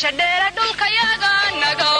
kulan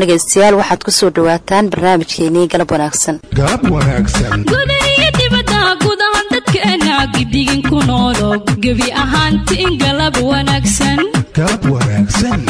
wacan dhegaystayaal waxaad ku soo dhawaataan barnaamijkeenii galab wanaagsan. Galab wanaagsan. Gudaiyo dibadda gudaha dadkeena gidigin ku noolo gebi ahaantiin galab wanaagsan. Galab wanaagsan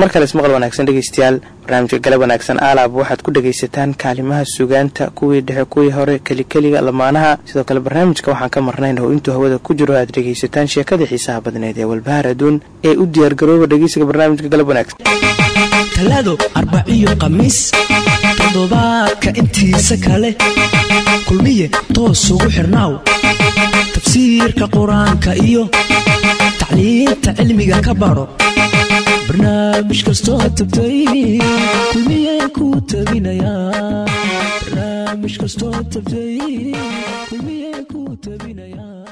mar kale ismaqal wanaagsan dhegaystayaal barnaamijka galab wanaagsan aalaab waxaad ku dhagaysataan kaalimaha sugaanta kuwii dhexe kuwii hore kelikeliga lamaanaha. Sidoo kale barnaamijka waxaan ka marnayn oo intuu hawada ku jiro aad dhegaysataan sheekada xiisaha badneed ee walbahaar aduun ee u diyaargarooba dhegeysiga barnaamijka galab wanaagsan. Talaado arbaciyo khamiis toddobaadka intiisa kale. Kulmiye toos ugu xirnaaw. Tafsiirka qur'aanka iyo tacliinta cilmiga ka baro barnaamij kastoo tabtay kulmiye ku tabinayaa barnaamij kastoo tabtay kulmiye ku tabinayaa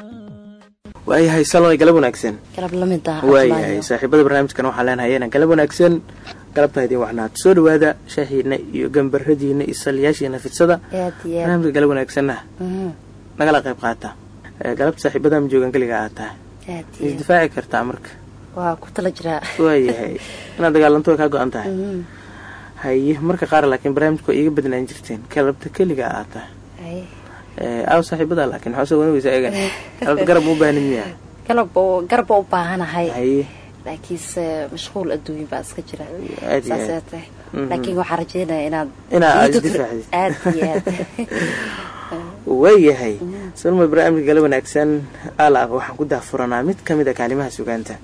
waayahay salay galab wanaagsan. Waayahay saaxiibada barnaamijkan waxaa leenahayeena galab wanaagsan. Galabtaa idin wacnaad soo dhawaada shaahiina iyo gambaradiina iyo saliyaashiina fidsada. Aad iyo aad barnaamijka galab wanaagsanna Mhm. nagala qayb qaata. Eh, galabta saaxiibada ma joogan keliga aad tahay isdifaaci kartaa marka waa ku tala jiraa waayahay. Inaad dagaalanto way kaa go-an tahay. Mhm. haye marka qaar laakiin barnaamijka waa iiga badnaan jirteen. Galabta keliga aad tahay Ay, Eh, aaw saaxiibada laakiin waxaa soo wanageysa egan galabta garab u baahnid miya galab garab u baahanahay haye laakiinse mashquul adduunye baa iska jira. Aad iyo saas aad aad tahay Mhm. laakiin waxaan rajeynaya inaad Inaad isdifaacdid. aad iyo aad. Waayahay. Salma barnaamijka gala wanaagsan. Alaab waxaan ku daafuranaa mid ka mid a kaalimaha sugaanta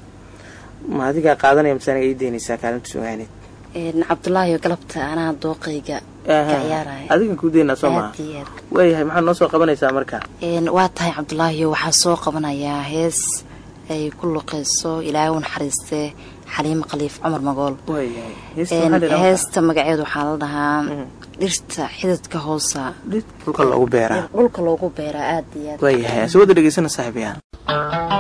ma adigaa qaadanaya mase aniga ii deynaysaa kaalinta sugaaneed Een, cabdulaahi galabta anaa dooqayga ka ciyaaraya. Adigan kuu deynaa soo aad. Waayahay maxaad noo soo qabanaysaa marka? Waa tahay cabdulaahi waxaa soo qabanayaa hees ay ku luqeyso ilaahay u naxariistee xaliimo khaliif cumar magool. Heesta magaceedu waxaa la dhahaa dhirta xididka hoosa dhulka loogu beeraa. Dhulka loogu beeraa aad. Iyo aad waayahay aan soo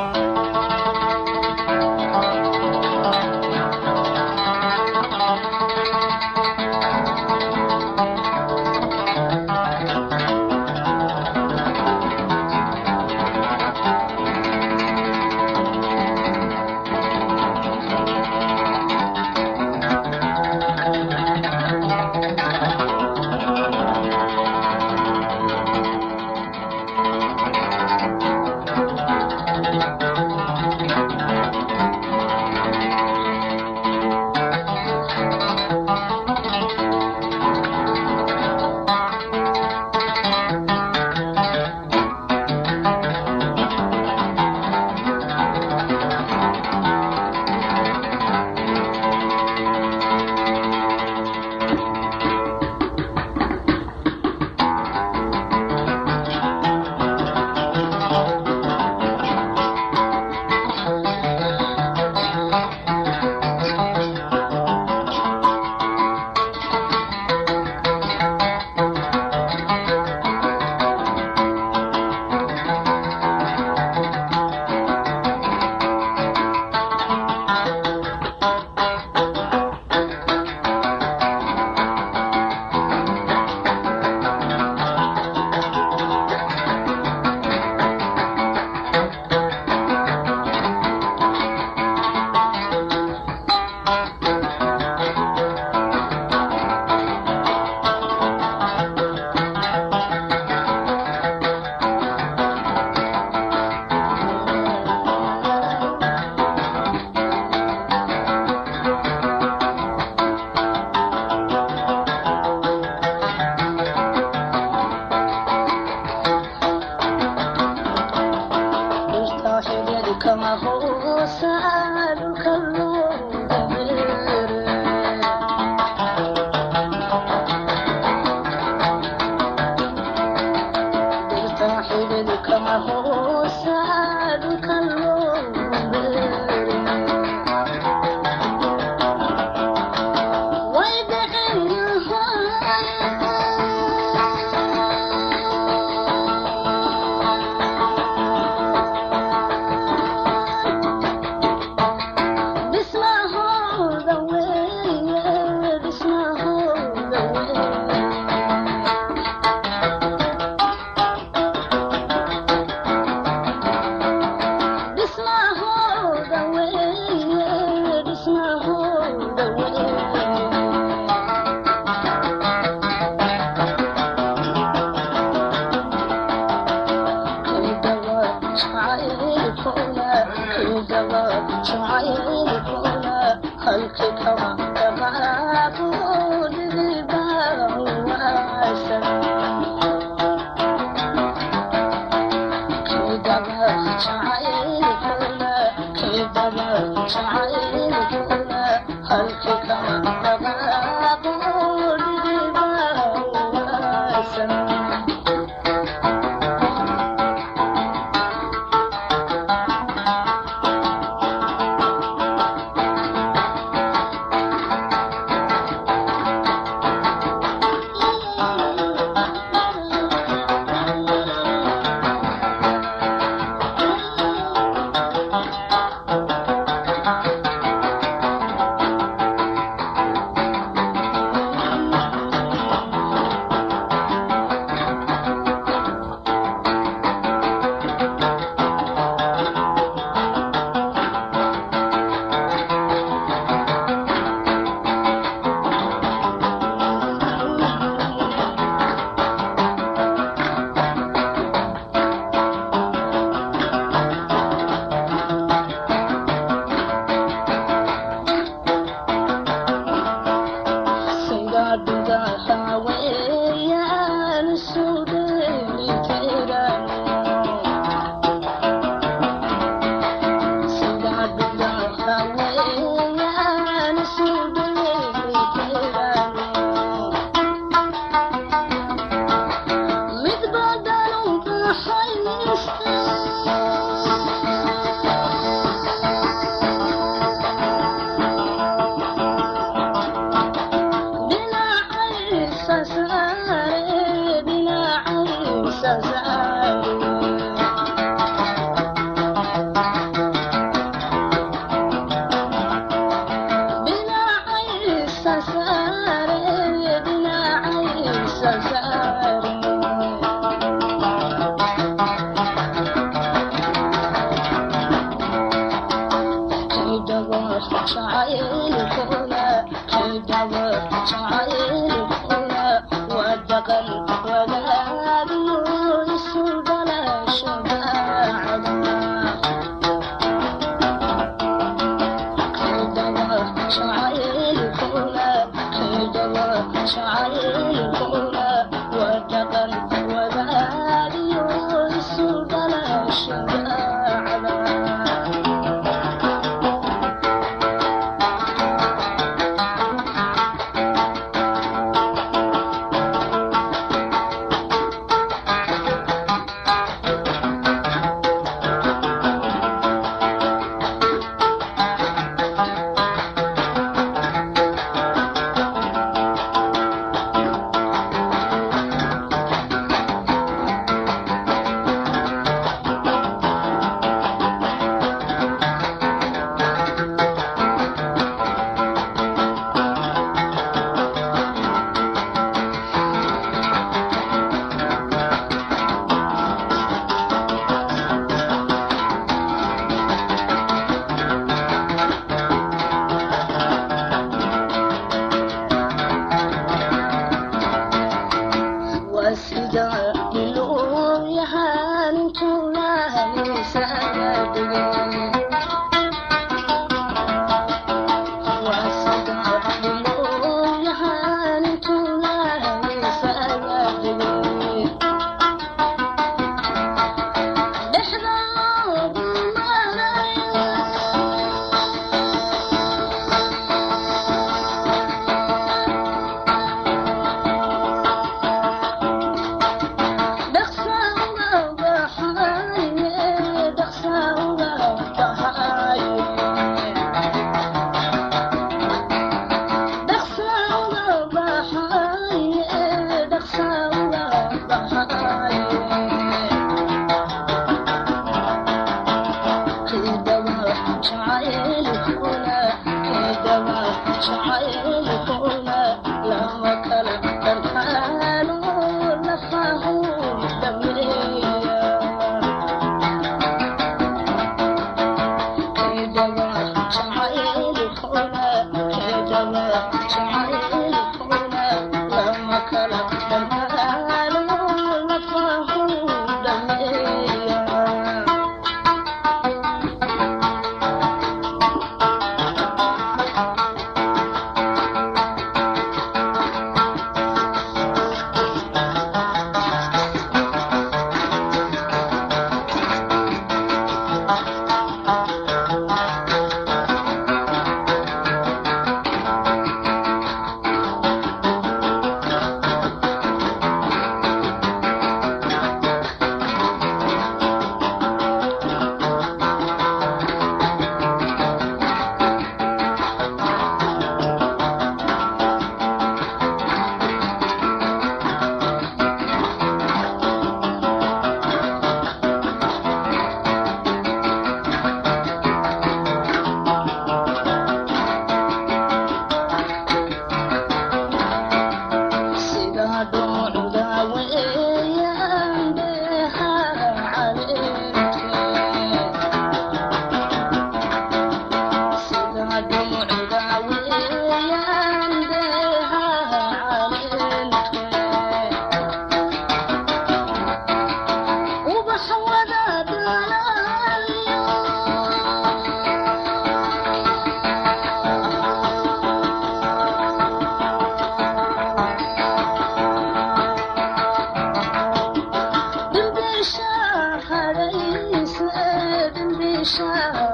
wada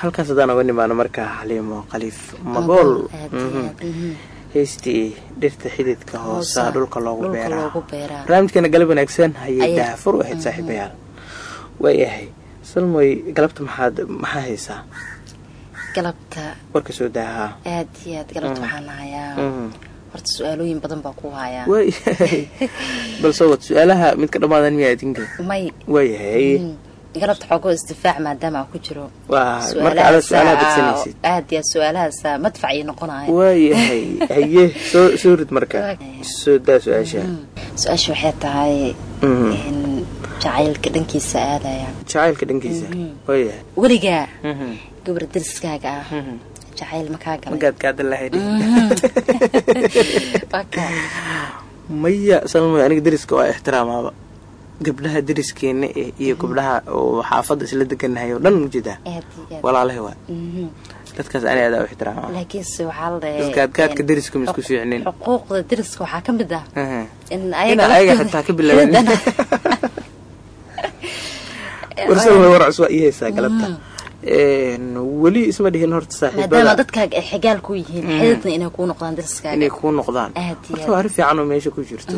halkaas haddaan oga nimaano markaa xaliimo khaliif magool. Heystii dhirta xididka hoosa dhulka loogu beeraa. barnaamijkeena galab wanaagsan hayay daafur u ahayd saaxiibayaal. Waayahay salmoy galabta maxaad maxaa haysaa? Galabta warka soo daahaa. Aad iyo aad galabta waxaan hayaa. Horta su'aalooyin badan baa ku hayaa. Balse wad su'aalaha mid ka dhammaadan miyaa idinka may. Waayahay galabta xoogoo isdifaac maadaama ku jiro aad iyo aad su'aalahaasa madfac iyo noqonaya waayahay haye soo soo rid marka. Soo daa su'aasha. Su'aasha waxay tahay jacaylka dhankiisa aadaya. Jacaylka dhankiisa. Waayahay. Weligaa gabar dariskaaga ah. Jacayl makaa galay. Maya salmoy aniga dariska waa ixtiraamaaba gabdhaha dariskeena eh iyo gabdhaha oo xaafadda isla deganahay oo dhan u jeedaa walaalaha waa. Dadkaas ani adaa u ixtiraama laakiinse waxaa la dhahay gaadgaadka dariska ma isku fiicnin. xuquuqda dariska waxaa ka mid ah. In ina ayaga xitaa ka bilaaban. Warsalmay war ii haysaa galabta weli isma dhihin horta maadaama saaxiibada dadkaaga ay xigaal ku yihiin xididna inay kuu noqdaan horta waa arrin fiican oo meesha ku jirto.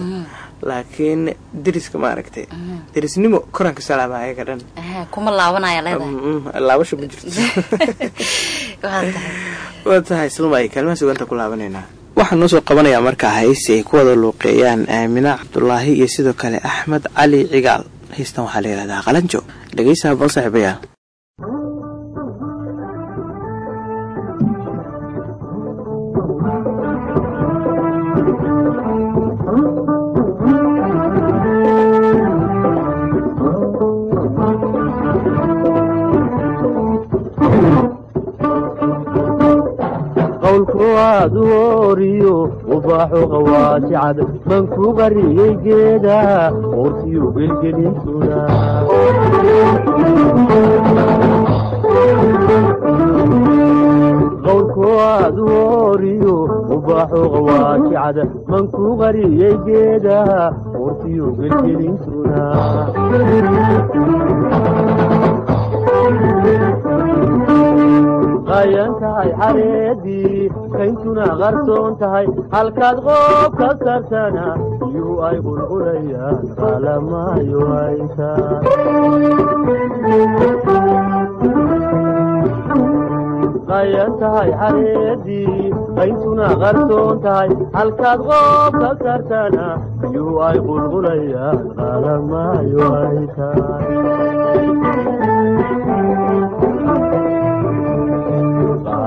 Laakiin deriska maaragtay derisnimo koranka salaama ayaga dhan. Aha kuma laabanaya leedahay. Laabasha ma jirto. Waa tahay. Salmay kaalmaha suganta ku laabanaynaa. Waxaan noo soo qabanayaa markaa haysi ay ku wada luuqeeyaan aamina cabdulaahi iyo sidoo kale axmed cali cigaal. Haystan waxaa la yidhahdaa qalanjo. Dhegeysa bal saaxiibayaal aad u ooriyo ubaaxu qawaajicad man ku qariyey geeda qoortiyu gelgelintuna qowlku aad u ooriyo ubaaxu qawaajicad man ku qariyey geeda qoortiyu gelgelintuna qayan tahay xareedii kayntuna qarsoon tahay. Halkaad qoob ka sartana iyuu ay qulqulayaan qalamaayo ayta qayan tahay xareedii kayntuna qarsoon tahay. Halkaad qoob ka sartana iyuu ay qulqulayaan qalamaayo ayta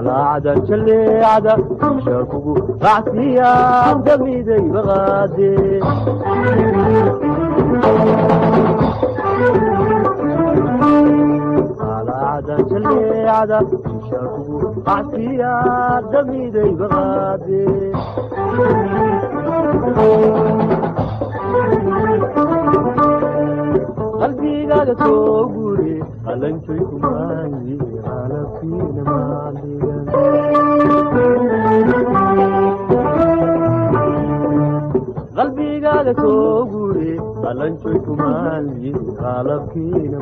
qalacda jaleecada isha kugu qacsiyaa damiday baqaade qalacda jaleecada isha kugu qacsiyaa damiday baqaade qalbigaaga soo guri qalanjoy kumaayi qalabkiina maaligan qalbigaaga soo guri qalanjoy kumaayi qalabkiina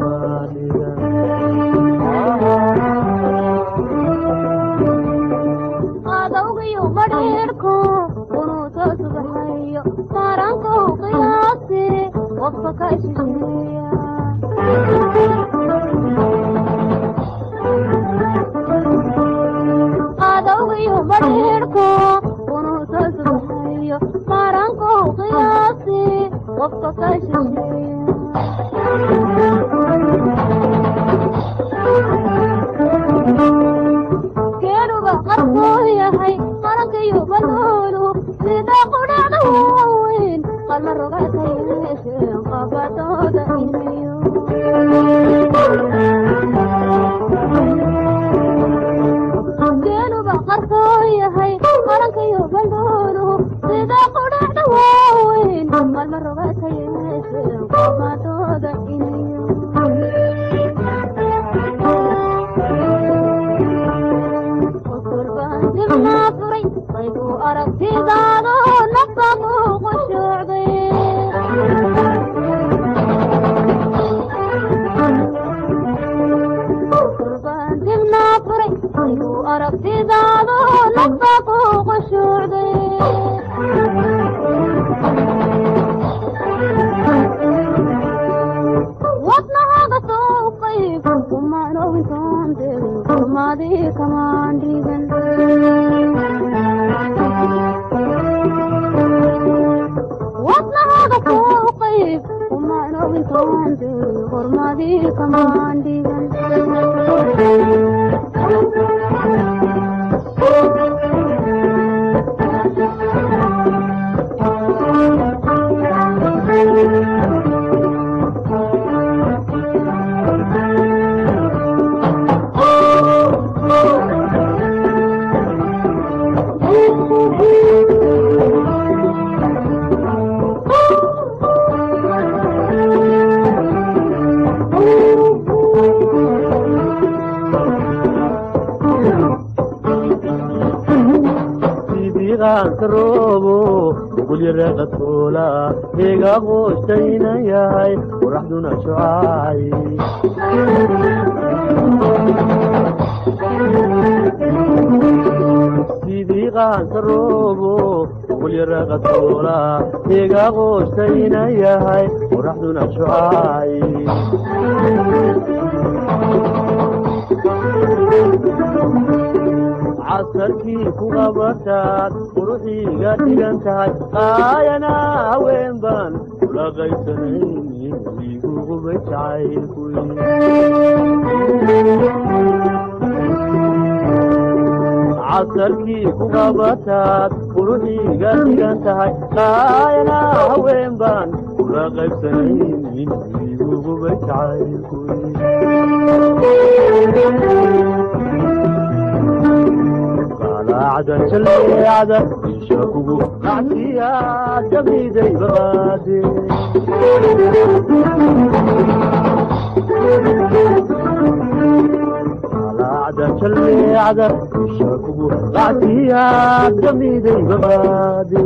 subaxayo saarankow qiyaase qofka ka shisheeya qofka sidiiqaanka roobo ugulyaraqatoola eega qoostayna yahay qoraxduna shucaay casarkii ku qabataad quruxiiga dhigan tahay qaayana haween baan kula qaysanaynin igu qubay jacaylkuy casarkii ku qabataad quruxiiga dhigan tahay qaayana haween baan kula damiday baqaade qalacda jalleecda isha kugu qacsiya damiday baqaade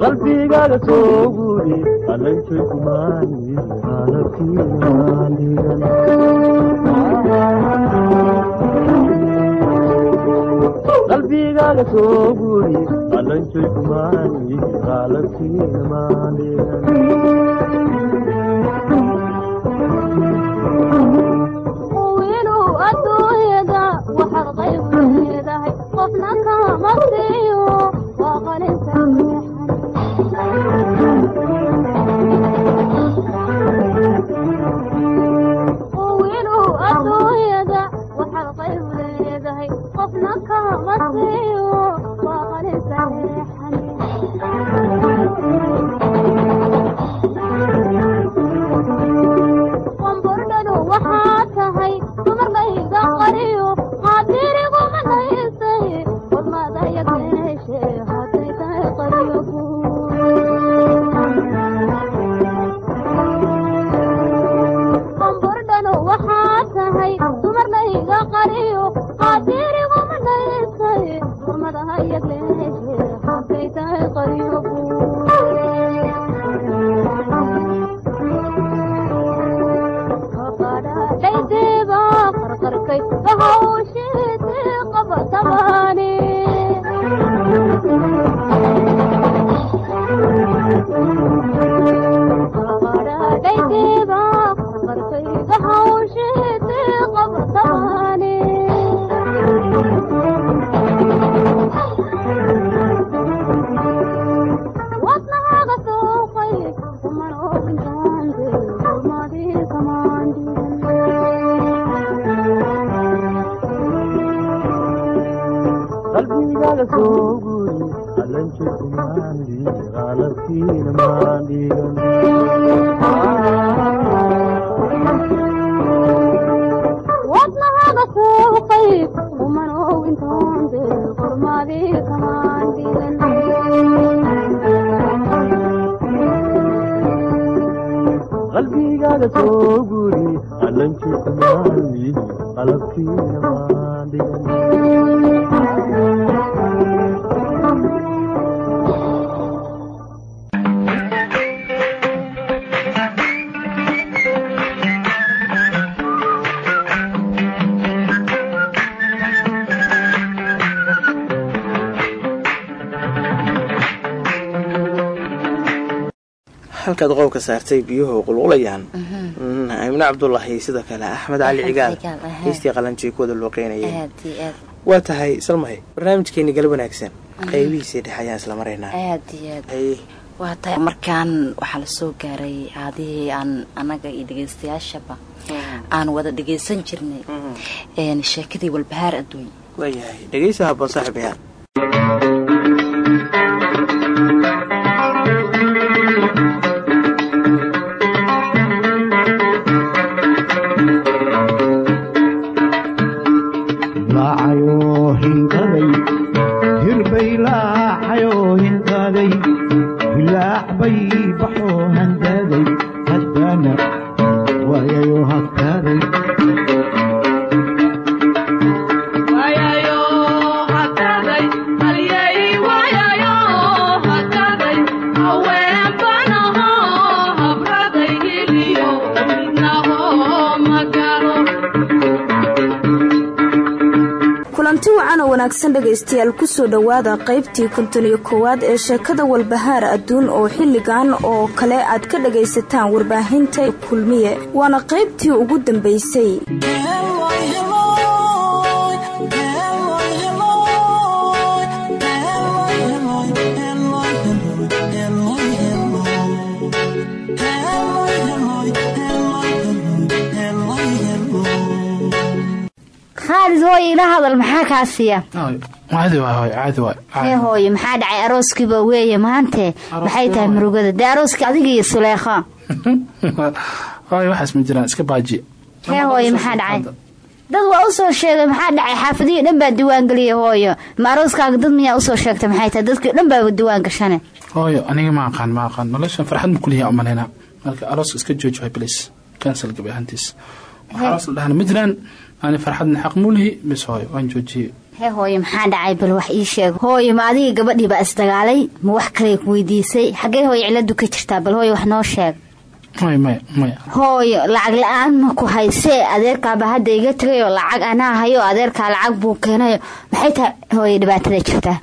qalbigaaga soo guuri qalaysay kumaani qalabkiimaanigan qalbigaaga soo guuri qalaysay kumaani qalabkiimaanigan wiilu halkaad qowlka saartay biyuhu qulqulayaan. Amine cabdulaahi sidoo kale axmed cali cigaal heystii looqeynayay aad iyo aad. Waa tahay salmahay barnaamijkeeni gal wanaagsan. Qaybihiisii dhexe ayaan isla maraynaa waa tahay markaan waxaa la soo gaaray aadihii aan anaga iyo dhegeystayaashaba aan wada dhegeysan jirnay. Een, sheekadii walbahaar adduun. Waayahay dhegeysa habboon saaxiibayaal ku soo dhowaada qaybtii konton iyo koowaad ee sheekada walbahaar adduun oo xilligan oo kale aad ka dhagaysataan warbaahinta kulmiye. Waana qaybtii ugu dambaysay khaalid hooye ila hadal maxaa kaa siiya hooye maxaa dhacay arooskiiba weeye maante maxay tahay murugada dee arooskii adiga iyo suleekha waxaas ma jiraan iska baaji hee hooye maxaa dhacay dad waa u soo sheegay maxaa dhacay xaafadihii dhan baa diwaangeliya hooyo ma arooskaaga dad miyaa u soo sheegtay maxay tahay dadkii dhan baa gashane hooyo aniga ma aqaan ma aqaan noloshan farxad ma kuliyaa umalaynaa marka arooska iska jooji waay bilis cancel gabi ahaantiis wax aroos la dhahana ma jiraan ani farxadna xaq muulihi bis hooyo waan joojiyey hee hooye maxaa dhacay? Bal wax ii sheeg. Hooye ma adiga gabadhii baa isdagaalay? Ma wax kale ku weydiisay? Xaggee hooye ciladu ka jirtaa? Bal hooye wax noo sheeg. Hooyo lacag la'aan ma ku haysee adeerkaaba hadda iga tegayoo lacag anaa hayo adeerkaa lacag buu keenayo maxay tahay hooye dhibaatada jirtaa?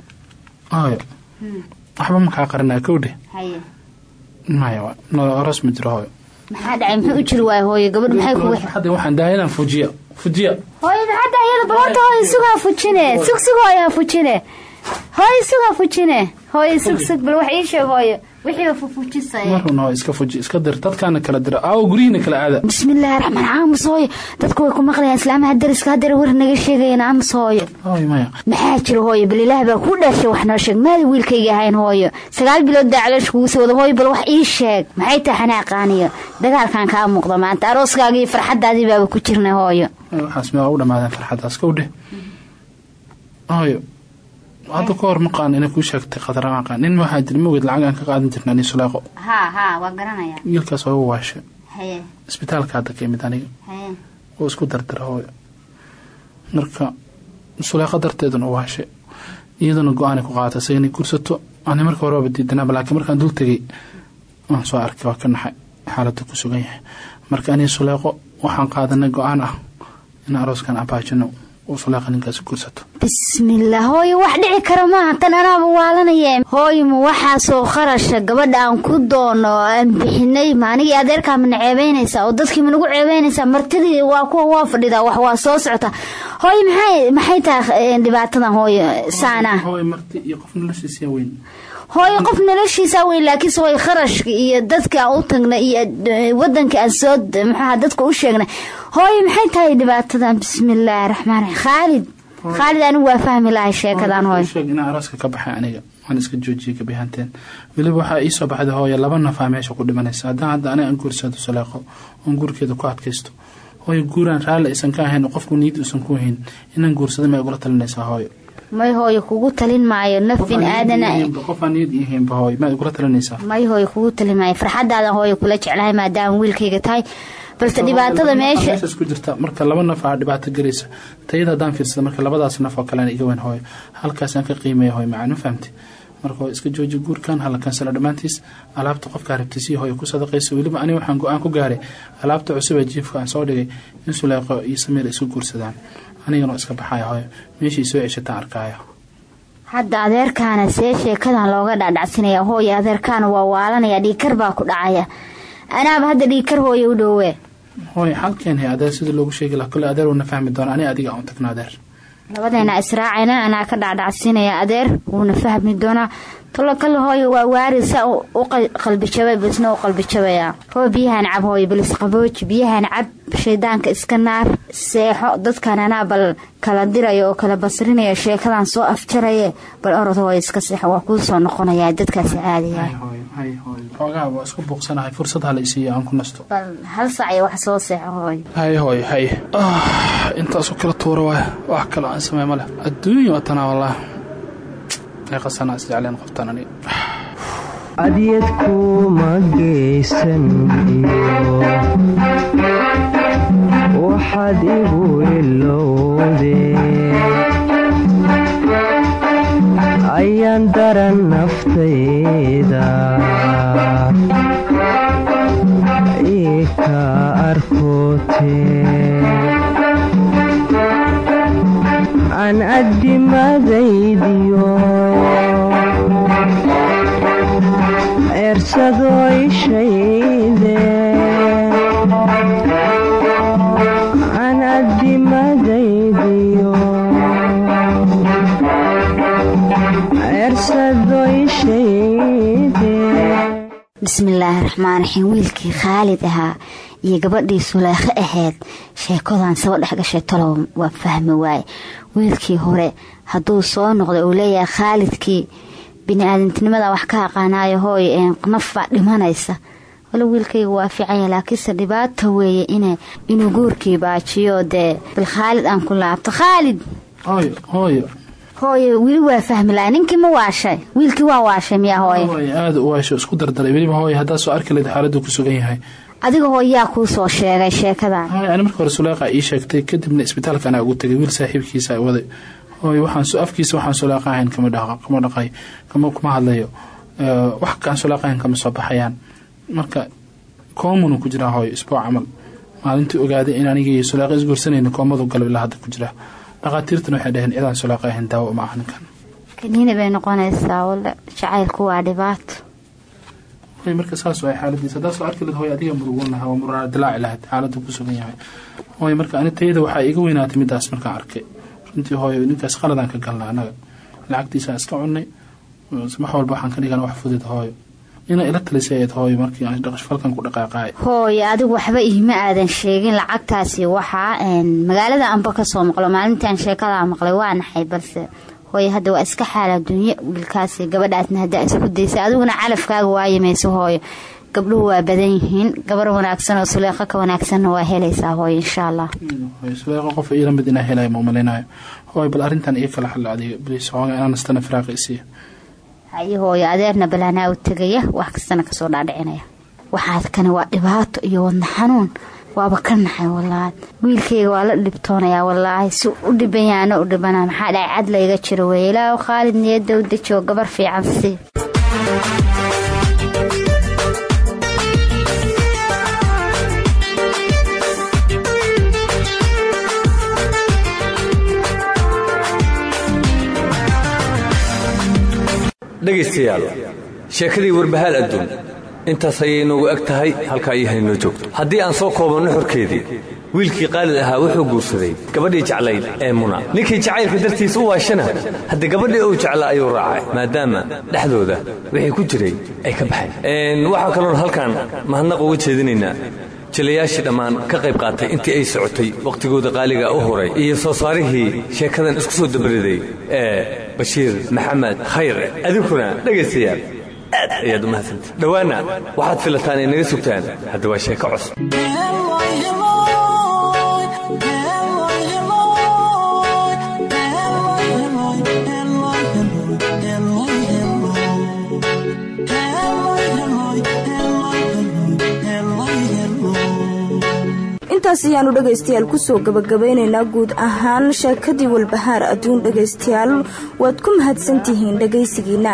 Hooyo waxba makaa qarinaa kowdhe haye. Maya wa no aroos ma jiro hooyo maxaa dhacay? Muxuu jiri waaya hooye gabadh maxay kugu farxadda waxaan daayadan fujiya fujiya. Hooye maxaa dhacayada bal horta hooye sugaa fujine. Sug sug hooye ha fujine hooye sugaa fujine hooye sug sug bal wax ii sheeg hooye wixiiba fufujisaya marun hooyo iska fuji iska dir dadkaana kala dira aawo guryihiina kala aada. Bismillaahi raxmaan aamus hooyo. Dadku way ku maqlayaan islaamaha dariska haddana war naga sheegayaan aamus hooyo. Hooyo maya maxaa jira hooyo bal ilaah baa kuu dhashay wax noo sheeg maada wiilkayga ahayn hooyo. Sagaal bilood daa caloosh kugu soo wada hooyo bal wax ii sheeg. Maxay tahay xanaaqaaniyo dagaalkan kaa muuqda maanta arooskaaga iyo farxaddaadii baaba ku jirna hooyo. Waxaas ma u dhamaadeen farxaddaas kowdhe hooyo hadda ka hor maqaan inay kuu sheegtay qadara maqaan nin waxaa jira mawed lacag aan ka qaadan jirna ani garanaya wiilkaas waa u waashe. Haye isbitaalka hadda ka imid aniga. Oo isku dardara hooyo. Marka suleeqo darteeduna u waashe. Iyaduna go'aanay ku qaatay isaga inay gursato. Ani marka horeba diidanaaba laakiin markaan dul tegay waan soo arkay waa ka naxay. Ku sugan yahay. Marka aniga suleeqo waxaan qaadanay go'aan ah in arooskan abaajino bismillaah hooyo wax dhici kara maaha. Tan anaaba waalanaya hooyo ma waxaasoo kharasha gabadha aan ku doono aan bixinay? Ma anigii adeerkaa mana ceebeynaysaa oo dadkii ma nagu ceebeynaysaa martidii waa kuwa waa fadhidaa wax waa soo socota. Hooyo maxay maxay tahay dhibaatadan hooyo saana hooyo qof noloshiisa weyn weyn laakiinse hooyo kharashka iyo dadka aan u tagna iyo wadanka aan soo maxaa dadka u sheegna hooyo maxay tahay dhibaatadan bismillaahi raxmaan khaalid. Khaalid anigu waa fahmi lahay sheekadan hooyo sheeg inaan arooska ka baxay aniga. Waan iska joojiyey gabihanteen weliba waxaa ii soo baxday hooyo laba nafaa meesha ku dhimanaysa. Haddaan hadda aniga aan guursado suleeqo oon guurkeeda ku adkaysto. Hooyo guuraan raalli aysan ka ahayn qofku niyad uusan ku hayn inaan guursado may igula talinaysaa hooyo may hooyo kugu talin maayo nafin hooyo. Kugu talin maayo. Farxadaadan hooyo kula jeclahay maadaama wiilkayga tahay. Balse dhibaatada meesha meeshaas ku jirta marka laba naf aa dhibaato galaysa tayada haddaan fiirsada marka labadaas naf oo kalena iga weyn hooyo. Halkaasaan ka qiimaya hooyo macaan ma fahamti? Marka iska jooji guurkan hala kansalo dhammaantiis. Alaabta qofkaa rabtisii hooyo ku sadaqaysa. Weliba aniga waxaan go'aan ku gaaray. Alaabta cusub ee jiifka aan soo dhigay. In suleeqo iyo samiir isu guursadaan anigana oo iska baxaya hooyo. Meeshii soo ceshataan arkaayo. Hadda adeerkaana see sheekadan looga dhacdhacsinaya hooyo adeerkaana waa waalanaya dhiikar baa ku dhacaya. Anaaba hadda dhiikar hooyo u dhowee hooyo xalkeen hay adeer sidii loogu sheegi laha kole adeer wuuna fahmi doona ani adiga aan tagno adeer labadeena israacayna anaa ka dhacdhacsinaya adeer wuuna fahmi doonaa talo kale hooyo waa waari saa u qalbijabay bisna u qalbijabaya hoo biyahan cab hooyo balis qabooji. Biyahan cab shaydaanka iska naar seexo. Dadkan anaa bal kala diraya oo kala basrinaya sheekadan soo afjaraye. Bal orod hooyo iska seexo waa kuu soo noqonaya dadkaasi caadiya xoogaa waa isku buuqsanahay fursad hala isiiyo aan ku nasto. Bal hal sac iyo wax soo seexo hooyo hay hooyo hay. Intaasu kala tuura waay wax kale aan samey ma leh. Adduunya waa tanaa wallah meeqasana isjecleen qoftaan aniga adyad kuma geysan iyo waxaad igu ilowdee ayaan daran naftayda ii ka arkoote aan adimadaydiyo eersado ishayde bismillaahi raxmaan raxiim wiilkii khaalid ahaa iyo gabadhii suleekho ahayd sheekadan saba dhex gashay waa fahmi waaye wiilkii hore hadduu soo noqday uu leeyahay khaalidkii bini-aadantinimada wax ka aqaanaayo hooy naf baa dhimanaysa. Wala wiilkayga waa fiicanya laakiinse dhibaata weeye inuu guurkii baajiyo. Dee bil khaalid aan ku laabto. Khaalid hooye weli waa fahmi laha ninkii ma waashay? Wiilkii waa waashay miyaa hooye? Hooyo aada u waasho isku dardaray weliba hooyo haddaa soo arki lahayd xaaladuu ku sugan yahay. Adiga hooyaa kuu soo sheegay sheekadan hooyo ani marka hore suleeqa ii sheegtay kadibna isbitaalka anaa ugu tegay. Wiil saaxiibkiisa waday. Hooyo waxaan afkiisa waxaan suleeqa ahayn kama kama dhaqay kama kuma hadlayo. Wax kaan suleeqa ahayn kama soo baxayaan. Marka koomunu ku jiraa hooyo isbuuc camal. Maalintii ogaaday in anigii suleeqa isguursanayna koomadu galab ilaa hadda ku jiraa dhaqaatiirtana waxay dhaheen cidaan suleeqa ahayn daawo uma aha ninkan kaniini bay noqonaysaa wala jacaylku waa dhibaato marka saas waay xaaladiisa haddaa soo arki lahayd hooyo adiga murugoon lahaa waa muraa dilaaci lahayd xaaladdu ku sugan yahay. Hooyo marka ani tayada waxaa iga weynaatay midaas markaan arkay. Runtii hooyo ninkaas qaladaan ka galna annaga lacagtiisaa iska cunnay. Wax walba waxaan ka dhigana wax fudud hooyo inaa ila talisay ayd hooyo markii aan falkan ku dhaqaaqaay hooyo adigu waxba iima aadan sheegin lacagtaasi waxaa magaalada anba ka soo maqlo maalintaan sheekadaa maqlay waa naxay balse hooyo hadda waa iska xaal adduunye wiilkaasi gabadhaasna haddaa isku daysay adiguna calafkaaga waayimayso hooyo. Gabdhuhu waa badan yihiin gabar wanaagsan oo suleeqo ka wanaagsanna waa helaysaa hooyo insha allah suleeqo qof ila mid inaa helaya ma umalaynayo hooyo bal arrintan iyo kala xalla adiga xooga inaan nastana firaaqi isiiya haye hooyo adeerna balanaa u tegaya wax kastana ka soo dhaadhicinaya. Waxaad kani waa dhibaato iyo wadna xanuun. Waaba ka naxay walaahi wiilkayga waa la dhibtoonayaa walaahi si u dhibanyaana u dhibana maxaa dhaca cad layga jiro weeye ilaahu khaalid niyadda u dejioo gabar fiican si dhegaystayaal sheekadii warbahaal adduun. Intaas ayay noogu eg tahay halkaa iyo haynoo joogto. Haddii aan soo koobanno xorkeedii wiilkii qaalid ahaa wuxuu guursaday gabadhii jeclayd ee muna. Ninkii jacaylka dartiisa u waashana hadde gabadhii uu jeclaa ayuu raacay maadaama dhexdooda wixii ku jiray ay ka baxeen. Waxaa kaloon halkan mahadnaq uga jeedinaynaa jilayaashii dhammaan ka qayb qaatay intii ay socotay wakhtigooda qaaliga u horay iyo soo saarihii sheekadan isku soo dabariday ee bashiir maxamed khayre adinkuna dhegaystayaal. Aad ayaad u mahadsantay dhowaanna waxaad filataan ay naga sugtaan. Hadda waa sheeko cusub intaas ayaanu dhegaystayaal ku soo gabagabeynaynaa guud ahaan sheekadii walbahaar adduun dhegaystayaal waad ku mahadsantihiin dhegaysigiina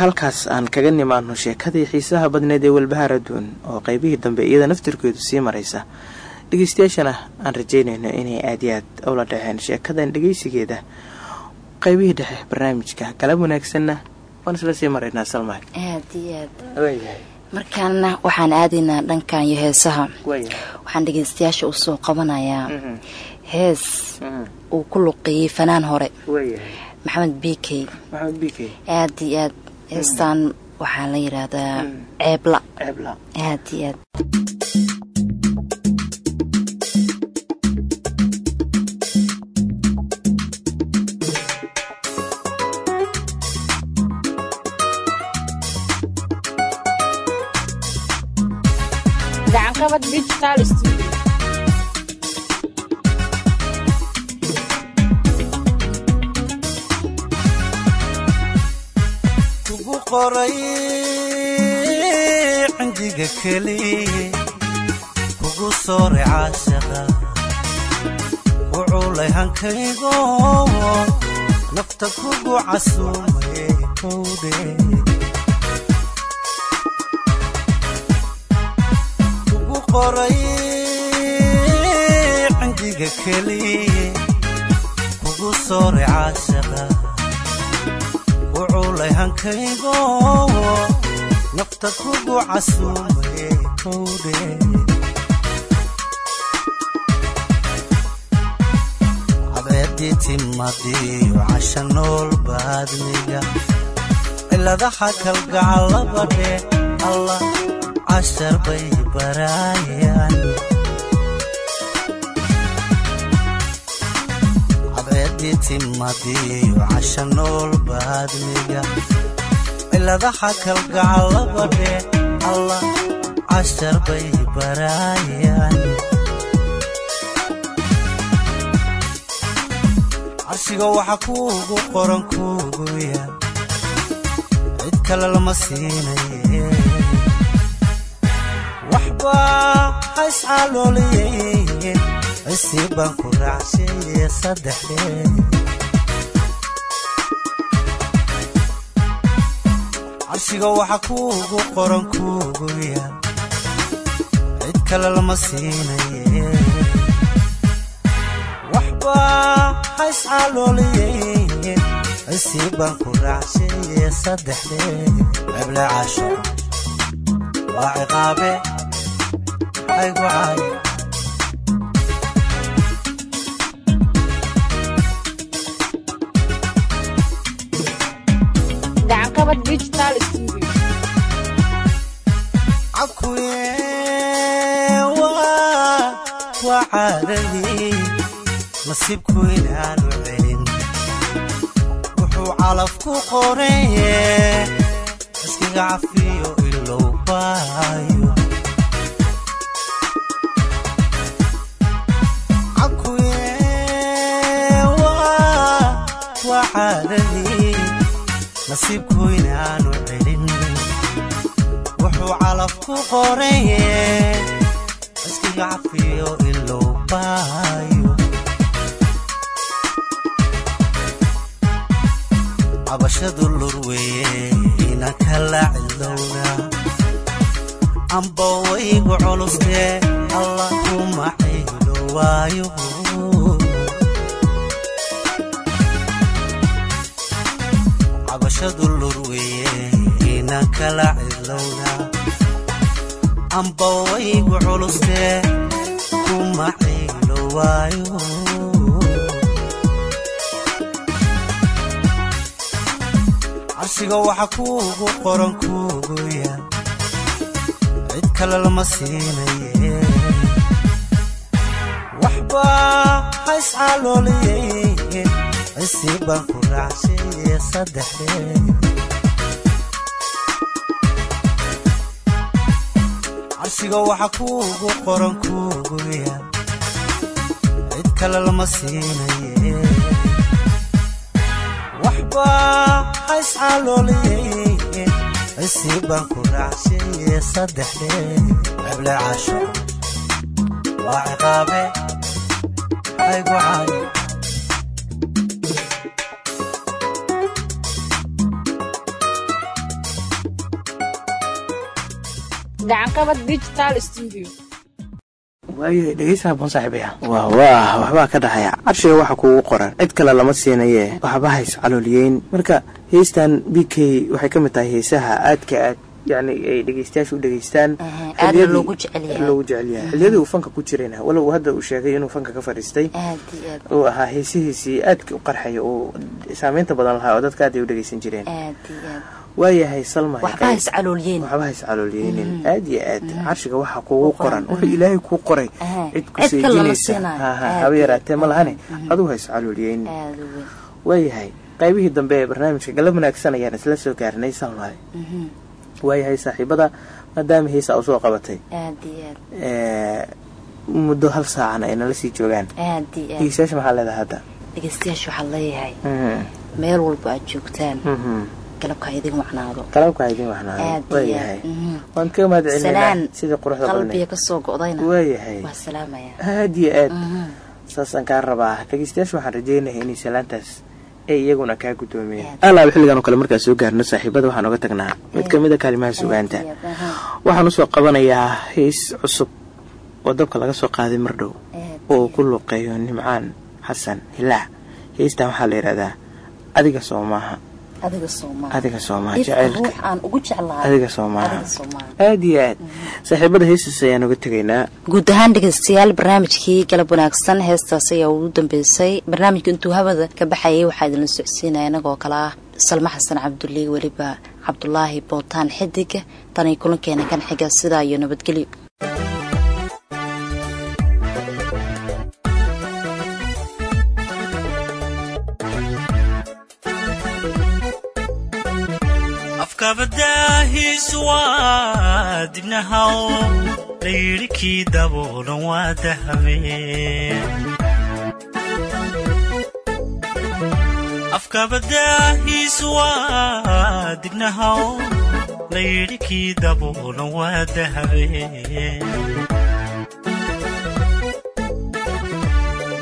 halkaas aan kaga nimaano sheekadii xiisaha badneed ee walbahaar adduun oo qaybihii dambe iyada naftirkeedu sii maraysa. Dhegeystayaashana aan rajeynayno inay aad iyo aad ula dhexeen sheekadan dhegeysigeeda. Qaybihii dhexe barnaamijka galab wanaagsanna waan isla sii maraynaa salmahay aad iyo aad. Markaana waxaan aadaynaa dhankan iyo heesaha. Waxaan dhegeystayaasha u soo qabanayaa. Hees uu ku luqeeyey fanaan hore. Maxamed b k. Aad iyo aad heestaan waxaa la yiraahdaa ceebla mm. aad iyo aad. Gacanqabad digital qoray cindiga keliye kugu sooray caashaqa ku culay hankaygo. Nafta kugu casuumaye kowdhe kugu qoray cindiga keliye kugu sooray caashaqa ku culay hankaygo nafta kugu casuumaye kowdhe cadceeddii timadiyo casha nool baadmiga. Ciladaha kalgacallabadhe allah cashar bay baraayaan timadiyo casha nool baadmiga ciladaha kalgacallabadhe allah cashar bay baraayaan carshiga waxa kuugu qoran kuugu yaal cid kale lama siinaye waxbaa hayscalooliyey cisii baan ku raacshaye saddexdee carshiga waxa kuugu qoran kuugu yaal cid kale lama siinaye waxbaa hayscalooliyey cisii baan ku raacshaye saddexdee ceble casho waa ciqaabe. Aygu caayo caadadii nasiibku inaanu celin wuxuu calaf ku qoreye iskaga cafiyo ilow baayo cakuye waa waa caadadii nasiibku ku qoreye iskaga cafiyo ilow baayo. Cabashadu lurweye inan kala cilowna amba waygu culustee allah kuma caylo waayo. Cabashadu lurweye inan kala cilowna amba waygu culustee kuma caylo waayo carshiga waxa kuugu qoran kuugu cid kale lama siinaye waxbaa hayscalooliyey cisii baan ku raacshaye saddexdee carshiga waxa kuugu qoran kuugu yaal cid kale lama siinaye waxbaa hayscalooliyey cisii baan ku raacshaye saddexdee ceble casho. Waa ciqaabe. Aygu caayo gacanqabad digital studio. Waayahay dhegeystaha boon waa waxbaa ka dhacaya. Carshiga waxa kuugu qoran. Cid kale lama siinaye. Waxba hays calooliyeyn marka heystan b k waxay ka mid tahay heesaha aadka aad yani ay dhegeystayaasha u dhegeystaan. Loogu jecel yahay. loogu jecel yahay. Xilliyadii uu fanka ku jirayna. Walow hadda uu sheegay inuu fanka ka fadhiistay. Uu ahaa heesihiisii aadka u qarxaya oo saameynta badan lahaa oo dadka aad ay u dhegeysan jireen. Waayahay salma waxba hays calooliyeen waxba hays calooliyeynin Mhm. aad iyo aad. Carshiga waxaa kuugu qoran. wuxuu ilaahay kuu qoray. Cid ku seejinaysa haba yaraatee ma lahane aduu hays calooliyeynin aad u weyn waayahay qaybihii dambe ee barnaamijka galab wanaagsan ayaan isla soo gaarnay salmaay Mhm. Waayahay saaxiibada maadaama heesa u soo qabatay. Aad iyo aad. Ee, muddo hal saacana ay nala sii joogaan. Dhegeystayaasha maxaa leedahay hadda? Dhegeystayaasha waxaad leeyahay. Mhm, meel walba aad joogtaan. Mhm. galabka idin wacnaado qalabka idin waxnaado. Aad iyo waayahay. Mhm. waan kaga mahad sidii quruxda qalbiga ka soo go'dayna. Waayahay. Waa salaamaya aad iyo aad. Saasaan kaa rabaa. Dhegeystayaasha waxaan rajeynayaa inay salaantaas ay iyaguna kaa guddoomiyeen alaaba xilligan oo kale markaan soo gaarno saaxiibada waxaan oga tagnaa. Mid ka mid a kaalimaha sugaanta. Waxaan u soo qabanayaa hees cusub oo dabka laga soo qaaday mar dhow. Oo ku luqeeyo nimcaan xasan hilaac heestan waxaa la yidhahdaa adiga soo maaha adiga soomaa adiga soomaa ifka jaceylka ruux aan ugu jeclahay adiga soomaaha adiga soomaa aad iyo aad. Saaxiibada heestaas ayaan uga tegaynaa. Guud ahaan dhegeystayaal barnaamijkii galab wanaagsan heestaas ayaa ugu dambeysay. Barnaamijka intuu hawada ka baxayay waxaa idinla socodsiinaya inagoo kale ah salmo xasan cabdulle weliba cabdulaahi bootaan xidiga tanay kulankeena kan xiga sidaa iyo nabadgelyo dibnahaw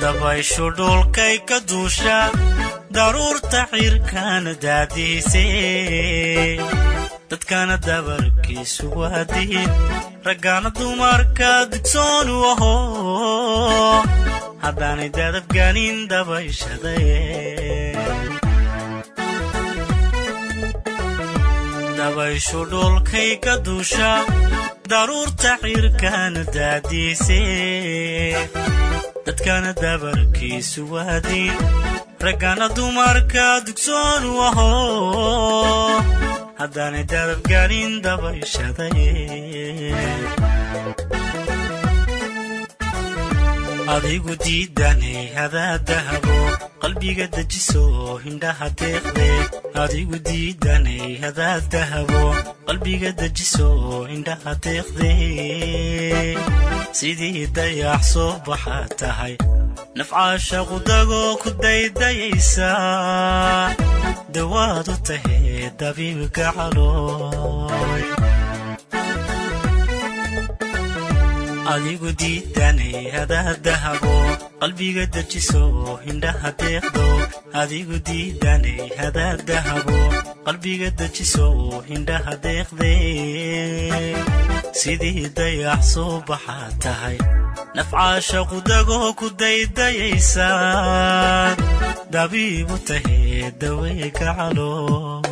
dabayshu dhulkay ka duusha daruurta cirkana daadiisee dadkana dabarkiisu waadiin raggana dumarka digsoonu aho haddaanay dadabganin dabayshadaye dabayshu dhulkay ka duusha daruurta cirkana daadiisee dadkana dabarkiisu waadiin raggana dumarka dugsoonu aho haddaanay dadabganin dabayshadaye adigu diidanay hadaadahabo qalbiga dejiso hindhaha deeqde. Adigu diidanay hadaadahabo qalbiga dejiso hindhaha deeqde. Sidii dayax soo tahay nafcaasha qudagoo ku adigu diidanay hadaadahabo qalbiga dejiso hindhaha deeqdo adigu diidanay hadaadahabo qalbiga dejiso hindhaha deeqde sidii dayax soo baxa tahay. Nafcaasha qudagoo ku daydayaysa dabiib u tahee daweega calooy